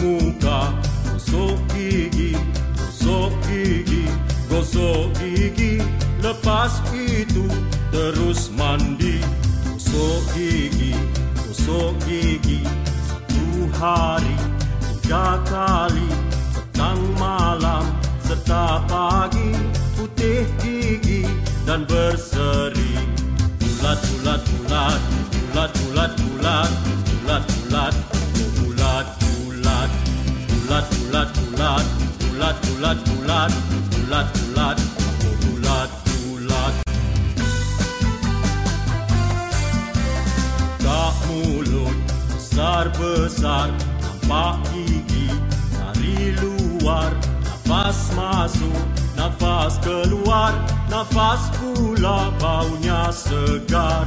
muka Gosok gigi, gosok gigi, gosok gigi Lepas itu terus mandi Gosok gigi, gosok gigi Satu hari, tiga kali Petang malam serta pagi Putih gigi dan bersih Bulat, bulat, bulat Bulat, bulat Bulat, Tak mulut besar-besar Nampak gigi dari luar. Nafas masuk, nafas keluar Nafas pula baunya segar.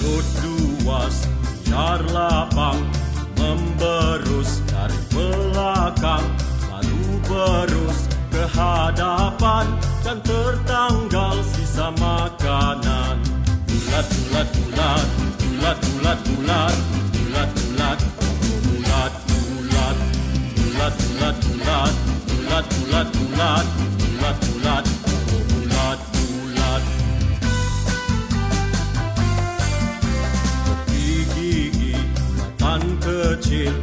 Mulut luas, biar lapang Memberus dari belakang Lalu berus Bulat, bulat, bulat Bulat, bulat, bulat Bulat, bulat Bulat, Gigi bulatan kecil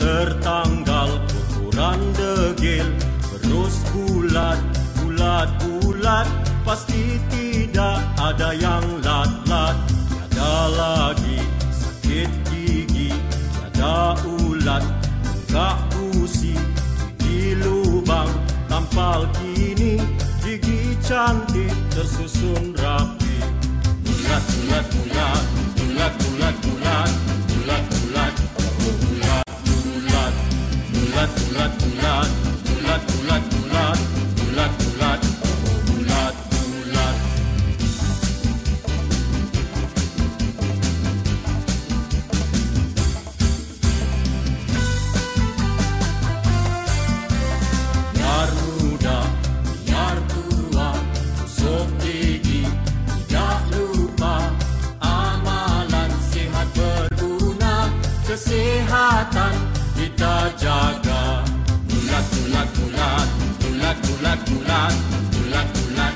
Tertanggal ukuran degil. Terus bulat, bulat, bulat Pasti tidak ada yang lat-lat. Tiada kini Gigi cantik tersusun rapi. Bulat, bulat, bulat kita jaga Bulat, bulat, bulat Bulat, bulat, bulat Bulat, bulat